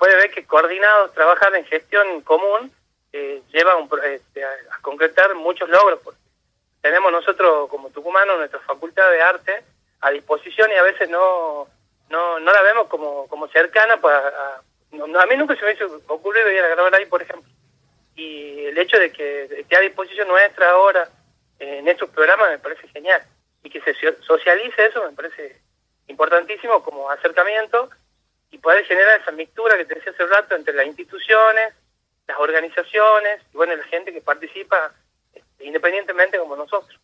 puede ver que coordinados, trabajar en gestión común, eh, lleva un, este, a, concretar muchos logros. Porque tenemos nosotros como tucumanos nuestra facultad de arte a disposición y a veces no no, no la vemos como, como cercana. Pues, a, a mí nunca se me hizo ocurrido ir a grabar ahí, por ejemplo. Y el hecho de que esté a disposición nuestra ahora en estos programas me parece genial. Y que se socialice eso me parece importantísimo como acercamiento y poder generar esa mixtura que te decía hace rato entre las instituciones, las organizaciones y bueno, la gente que participa este, independientemente como nosotros.